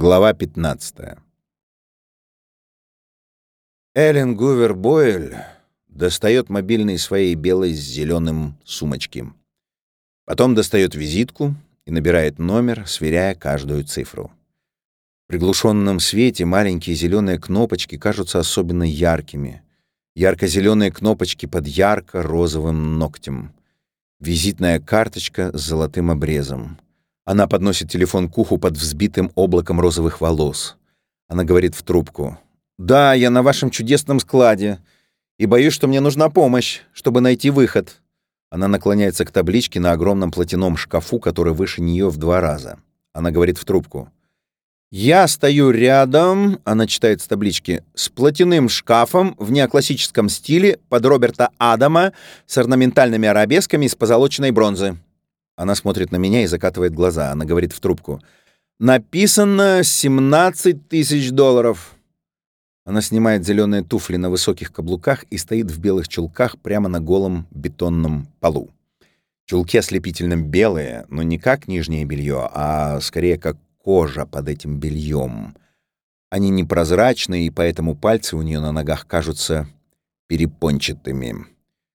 Глава 15. Эллен Гувер Бойль достает мобильный своей белой с зеленым сумочки. Потом достает визитку и набирает номер, сверяя каждую цифру. В приглушенном свете маленькие зеленые кнопочки кажутся особенно яркими. Ярко-зеленые кнопочки под ярко-розовым ногтем. Визитная карточка с золотым обрезом. Она подносит телефон к уху под взбитым облаком розовых волос. Она говорит в трубку. «Да, я на вашем чудесном складе. И боюсь, что мне нужна помощь, чтобы найти выход». Она наклоняется к табличке на огромном платяном шкафу, который выше нее в два раза. Она говорит в трубку. «Я стою рядом», — она читает с таблички, «с платяным шкафом в неоклассическом стиле под Роберта Адама с орнаментальными арабесками из позолоченной бронзы». Она смотрит на меня и закатывает глаза. Она говорит в трубку. «Написано 17 тысяч долларов». Она снимает зеленые туфли на высоких каблуках и стоит в белых чулках прямо на голом бетонном полу. Чулки ослепительно белые, но не как нижнее белье, а скорее как кожа под этим бельем. Они непрозрачные, и поэтому пальцы у нее на ногах кажутся перепончатыми.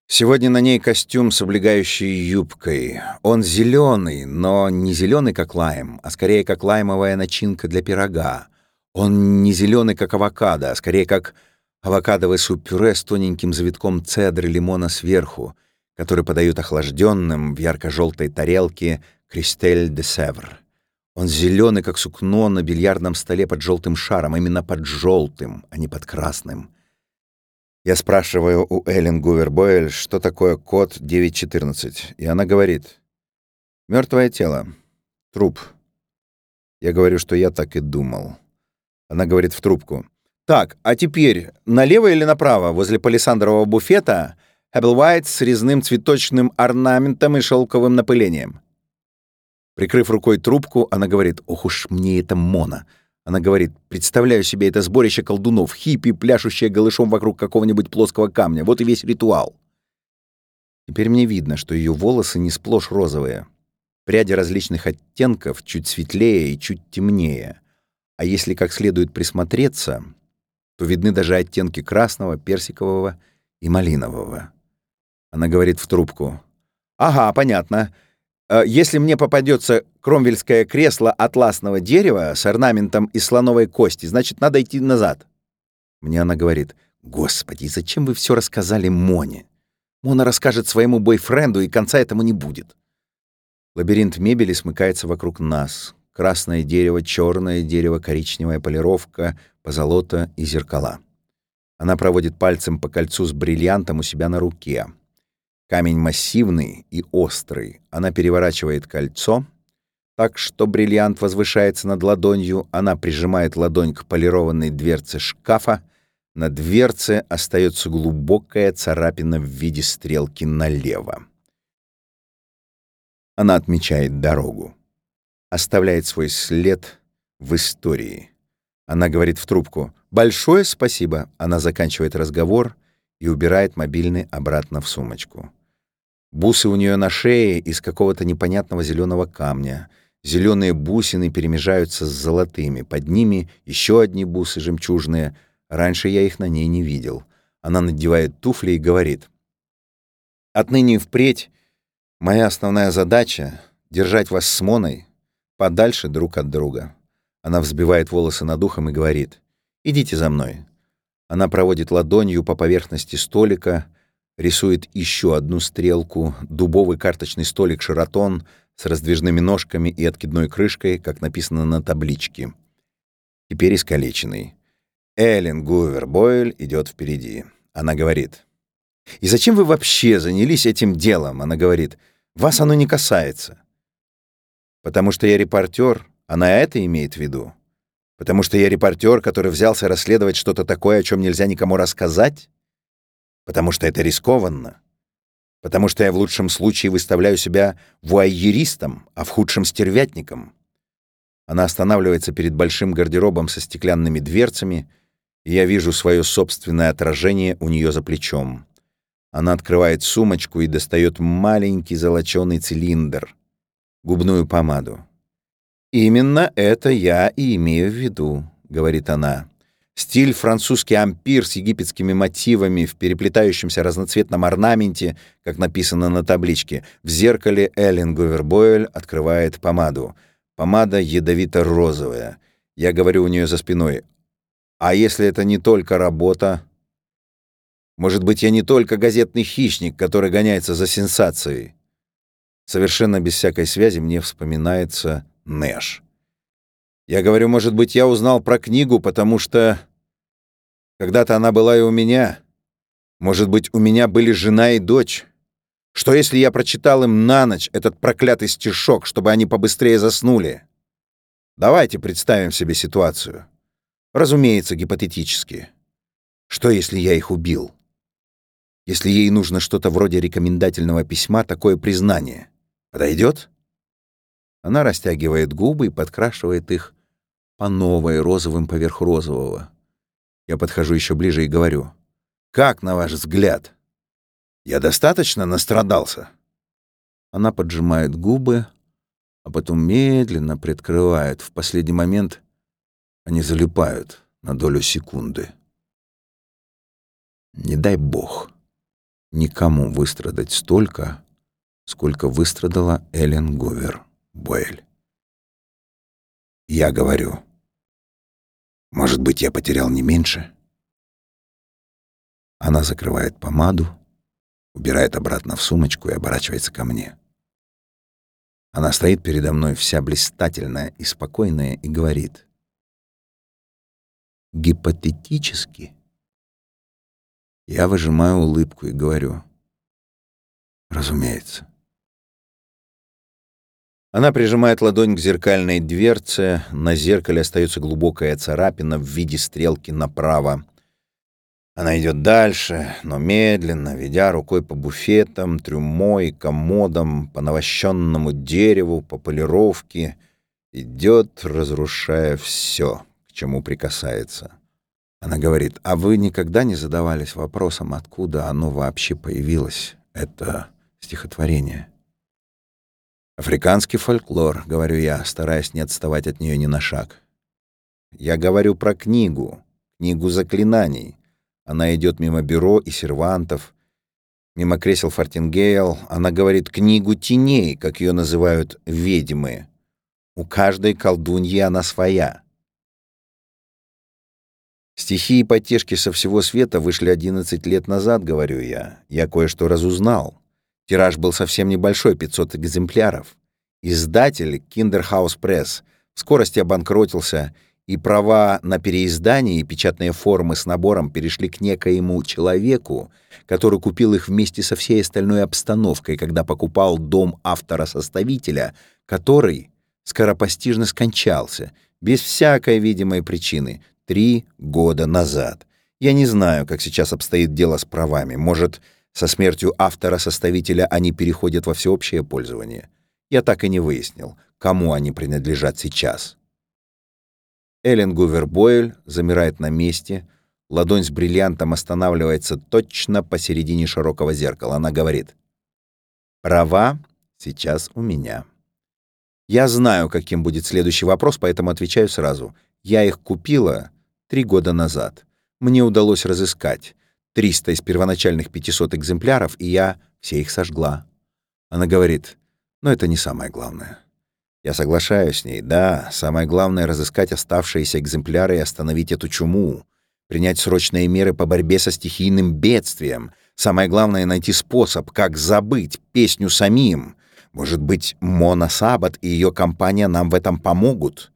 Сегодня на ней костюм с облегающей юбкой. Он зеленый, но не зеленый как лайм, а скорее как лаймовая начинка для пирога. Он не зеленый как авокадо, а скорее как авокадовый суп-пюре с тоненьким завитком цедры лимона сверху, который подают охлажденным в ярко-желтой тарелке «Кристель де Севр». Он зеленый, как сукно на бильярдном столе под желтым шаром, именно под желтым, а не под красным. Я спрашиваю у Эллен Гувер что такое код 914, и она говорит, «Мертвое тело, труп». Я говорю, что я так и думал. Она говорит в трубку, «Так, а теперь налево или направо, возле палисандрового буфета, Эбблвайт с резным цветочным орнаментом и шелковым напылением?» Прикрыв рукой трубку, она говорит, «Ох уж мне это Мона!» Она говорит, представляю себе это сборище колдунов, хиппи, пляшущие голышом вокруг какого-нибудь плоского камня. Вот и весь ритуал. Теперь мне видно, что ее волосы не сплошь розовые. Пряди различных оттенков, чуть светлее и чуть темнее. А если как следует присмотреться, то видны даже оттенки красного, персикового и малинового. Она говорит в трубку. «Ага, понятно. Э, если мне попадется кромвельское кресло атласного дерева с орнаментом из слоновой кости, значит, надо идти назад. Мне она говорит, «Господи, зачем вы все рассказали Моне? Мона расскажет своему бойфренду, и конца этому не будет». Лабиринт мебели смыкается вокруг нас. Красное дерево, черное дерево, коричневая полировка, позолота и зеркала. Она проводит пальцем по кольцу с бриллиантом у себя на руке. Камень массивный и острый. Она переворачивает кольцо, так что бриллиант возвышается над ладонью. Она прижимает ладонь к полированной дверце шкафа. На дверце остается глубокая царапина в виде стрелки налево. Она отмечает дорогу. Оставляет свой след в истории. Она говорит в трубку «Большое спасибо». Она заканчивает разговор и убирает мобильный обратно в сумочку. Бусы у нее на шее из какого-то непонятного зеленого камня. Зеленые бусины перемежаются с золотыми. Под ними еще одни бусы жемчужные. Раньше я их на ней не видел. Она надевает туфли и говорит. «Отныне впредь моя основная задача — держать вас с Моной подальше друг от друга». Она взбивает волосы над ухом и говорит. «Идите за мной». Она проводит ладонью по поверхности столика, рисует еще одну стрелку, дубовый карточный столик «Шератон» с раздвижными ножками и откидной крышкой, как написано на табличке. Теперь искалеченный. Эллен Гувер Бойль идет впереди. Она говорит. «И зачем вы вообще занялись этим делом?» Она говорит. «Вас оно не касается». «Потому что я репортер, она это имеет в виду. Потому что я репортер, который взялся расследовать что-то такое, о чем нельзя никому рассказать?» потому что это рискованно, потому что я в лучшем случае выставляю себя вуайеристом, а в худшем — стервятником. Она останавливается перед большим гардеробом со стеклянными дверцами, и я вижу свое собственное отражение у нее за плечом. Она открывает сумочку и достает маленький золоченый цилиндр, губную помаду. «Именно это я и имею в виду», — говорит она. Стиль французский ампир с египетскими мотивами в переплетающемся разноцветном орнаменте, как написано на табличке. В зеркале Эллен Говербойль открывает помаду. Помада ядовито-розовая. Я говорю у нее за спиной. А если это не только работа? Может быть, я не только газетный хищник, который гоняется за сенсацией? Совершенно без всякой связи мне вспоминается Нэш. Я говорю, может быть, я узнал про книгу, потому что когда-то она была и у меня. Может быть, у меня были жена и дочь. Что если я прочитал им на ночь этот проклятый стишок, чтобы они побыстрее заснули? Давайте представим себе ситуацию. Разумеется, гипотетически. Что если я их убил? Если ей нужно что-то вроде рекомендательного письма, такое признание. Подойдет? Она растягивает губы и подкрашивает их по новой розовым поверх розового. Я подхожу еще ближе и говорю. «Как, на ваш взгляд? Я достаточно настрадался?» Она поджимает губы, а потом медленно приоткрывает. В последний момент они залипают на долю секунды. Не дай бог никому выстрадать столько, сколько выстрадала Эллен Говер Бойль. Я говорю, может быть, я потерял не меньше? Она закрывает помаду, убирает обратно в сумочку и оборачивается ко мне. Она стоит передо мной вся блистательная и спокойная и говорит. Гипотетически. Я выжимаю улыбку и говорю. Разумеется. Она прижимает ладонь к зеркальной дверце. На зеркале остается глубокая царапина в виде стрелки направо. Она идет дальше, но медленно, ведя рукой по буфетам, трюмо и комодам, по навощенному дереву, по полировке, идет, разрушая все, к чему прикасается. Она говорит, а вы никогда не задавались вопросом, откуда оно вообще появилось, это стихотворение? «Африканский фольклор», — говорю я, стараясь не отставать от нее ни на шаг. «Я говорю про книгу, книгу заклинаний. Она идет мимо бюро и сервантов, мимо кресел Фортингейл. Она говорит книгу теней, как ее называют ведьмы. У каждой колдуньи она своя». Стихи и потешки со всего света вышли 11 лет назад, говорю я. Я кое-что разузнал. Тираж был совсем небольшой, 500 экземпляров. Издатель Kinderhouse Press в скорости обанкротился, и права на переиздание и печатные формы с набором перешли к некоему человеку, который купил их вместе со всей остальной обстановкой, когда покупал дом автора-составителя, который скоропостижно скончался, без всякой видимой причины, три года назад. Я не знаю, как сейчас обстоит дело с правами. Может, со смертью автора-составителя они переходят во всеобщее пользование. Я так и не выяснил, кому они принадлежат сейчас. Эллен Гувер Бойль замирает на месте, ладонь с бриллиантом останавливается точно посередине широкого зеркала. Она говорит, «Права сейчас у меня». Я знаю, каким будет следующий вопрос, поэтому отвечаю сразу. Я их купила три года назад. Мне удалось разыскать. 300 из первоначальных 500 экземпляров, и я все их сожгла. Она говорит, но это не самое главное. Я соглашаюсь с ней. Да, самое главное — разыскать оставшиеся экземпляры и остановить эту чуму, принять срочные меры по борьбе со стихийным бедствием. Самое главное — найти способ, как забыть песню самим. Может быть, Мона Сабат и ее компания нам в этом помогут?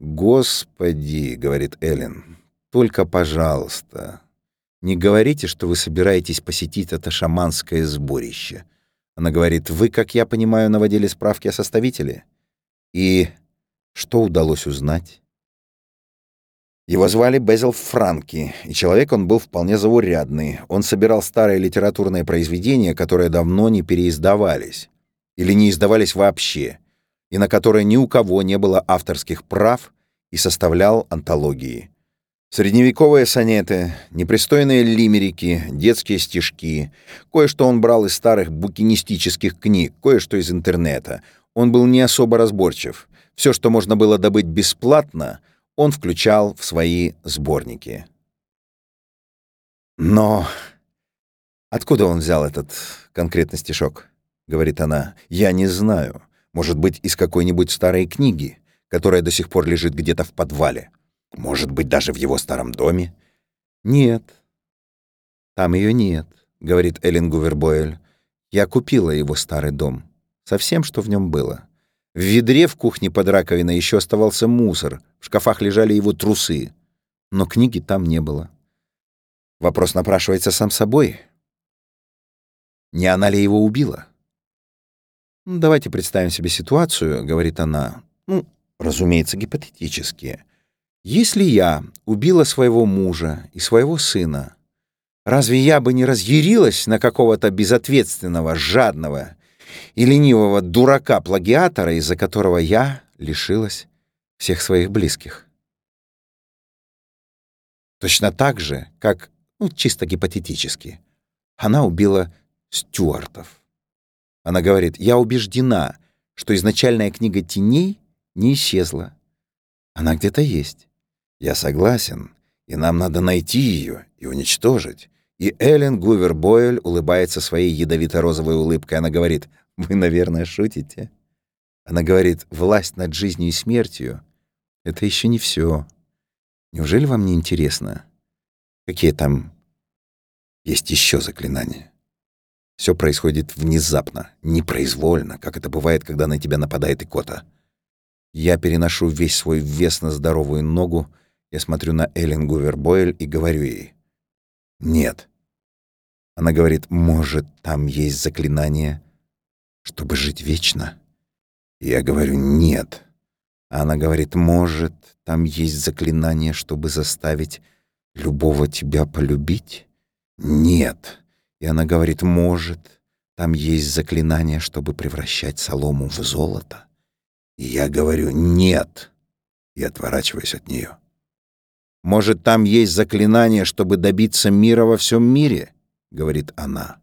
«Господи», — говорит Эллен, — «только, пожалуйста, не говорите, что вы собираетесь посетить это шаманское сборище. Она говорит, вы, как я понимаю, наводили справки о составителе? И что удалось узнать? Его звали Безил Франки, и человек он был вполне заурядный. Он собирал старые литературные произведения, которые давно не переиздавались, или не издавались вообще, и на которые ни у кого не было авторских прав, и составлял антологии. Средневековые сонеты, непристойные лимерики, детские стишки. Кое-что он брал из старых букинистических книг, кое-что из интернета. Он был не особо разборчив. Все, что можно было добыть бесплатно, он включал в свои сборники. Но откуда он взял этот конкретный стишок? Говорит она. Я не знаю. Может быть, из какой-нибудь старой книги, которая до сих пор лежит где-то в подвале. Может быть, даже в его старом доме. Нет. Там ее нет, говорит Эллен Гувербойль. Я купила его старый дом. Со всем, что в нем было. В ведре в кухне под раковиной еще оставался мусор, в шкафах лежали его трусы. Но книги там не было. Вопрос напрашивается сам собой. Не она ли его убила? «Ну, «Давайте представим себе ситуацию», — говорит она. «Ну, разумеется, гипотетически. Если я убила своего мужа и своего сына, разве я бы не разъярилась на какого-то безответственного, жадного и ленивого дурака-плагиатора, из-за которого я лишилась всех своих близких. Точно так же, как, ну, чисто гипотетически, она убила Стюартов. Она говорит, я убеждена, что изначальная книга теней не исчезла. Она где-то есть. Я согласен, и нам надо найти ее и уничтожить. И Эллен Гувер Бойль улыбается своей ядовито-розовой улыбкой. Она говорит, вы, наверное, шутите. Она говорит, власть над жизнью и смертью — это еще не все. Неужели вам не интересно, какие там есть еще заклинания? Все происходит внезапно, непроизвольно, как это бывает, когда на тебя нападает икота. Я переношу весь свой вес на здоровую ногу, я смотрю на Эллен Гувербойль и говорю ей «Нет». Она говорит «Может, там есть заклинание, чтобы жить вечно? Я говорю, нет. А она говорит, может, там есть заклинание, чтобы заставить любого тебя полюбить? Нет. И она говорит, может, там есть заклинание, чтобы превращать солому в золото? И я говорю, нет. И отворачиваюсь от нее. Может, там есть заклинание, чтобы добиться мира во всем мире? Говорит она.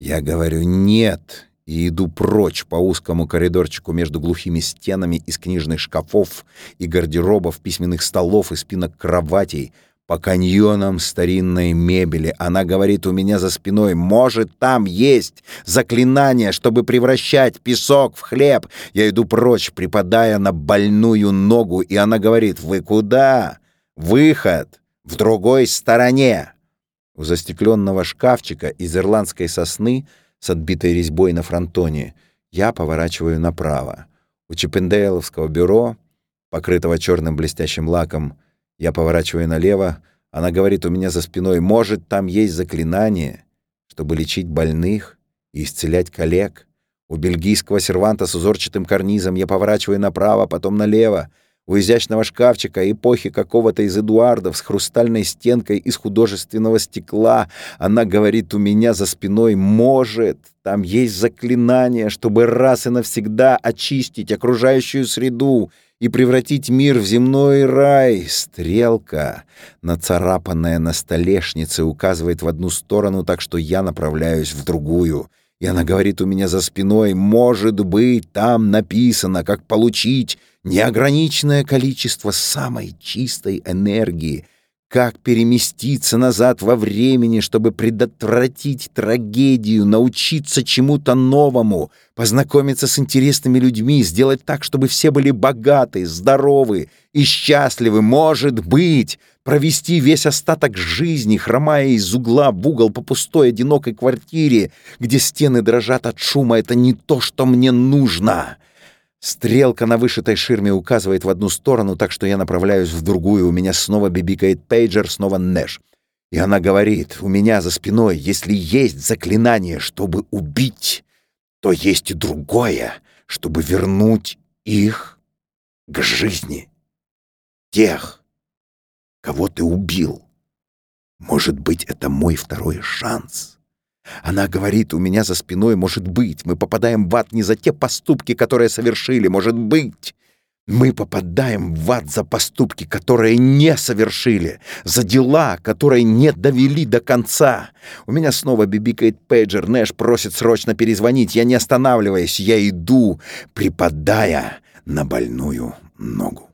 Я говорю «нет» и иду прочь по узкому коридорчику между глухими стенами из книжных шкафов и гардеробов, письменных столов и спинок кроватей, по каньонам старинной мебели. Она говорит у меня за спиной, может, там есть заклинание, чтобы превращать песок в хлеб. Я иду прочь, припадая на больную ногу, и она говорит, вы куда? Выход в другой стороне. У застекленного шкафчика из ирландской сосны с отбитой резьбой на фронтоне я поворачиваю направо. У Чиппендейловского бюро, покрытого черным блестящим лаком, я поворачиваю налево. Она говорит у меня за спиной, может, там есть заклинание, чтобы лечить больных и исцелять коллег. У бельгийского серванта с узорчатым карнизом я поворачиваю направо, потом налево у изящного шкафчика эпохи какого-то из Эдуардов с хрустальной стенкой из художественного стекла. Она говорит у меня за спиной «может». Там есть заклинание, чтобы раз и навсегда очистить окружающую среду и превратить мир в земной рай. Стрелка, нацарапанная на столешнице, указывает в одну сторону, так что я направляюсь в другую. И она говорит у меня за спиной, может быть, там написано, как получить неограниченное количество самой чистой энергии, как переместиться назад во времени, чтобы предотвратить трагедию, научиться чему-то новому, познакомиться с интересными людьми, сделать так, чтобы все были богаты, здоровы и счастливы, может быть, провести весь остаток жизни, хромая из угла в угол по пустой одинокой квартире, где стены дрожат от шума, это не то, что мне нужно. Стрелка на вышитой ширме указывает в одну сторону, так что я направляюсь в другую. У меня снова бибикает пейджер, снова Нэш. И она говорит, у меня за спиной, если есть заклинание, чтобы убить, то есть и другое, чтобы вернуть их к жизни. Тех, кого ты убил. Может быть, это мой второй шанс. Она говорит у меня за спиной, может быть, мы попадаем в ад не за те поступки, которые совершили, может быть. Мы попадаем в ад за поступки, которые не совершили, за дела, которые не довели до конца. У меня снова бибикает пейджер, Нэш просит срочно перезвонить. Я не останавливаясь, я иду, припадая на больную ногу.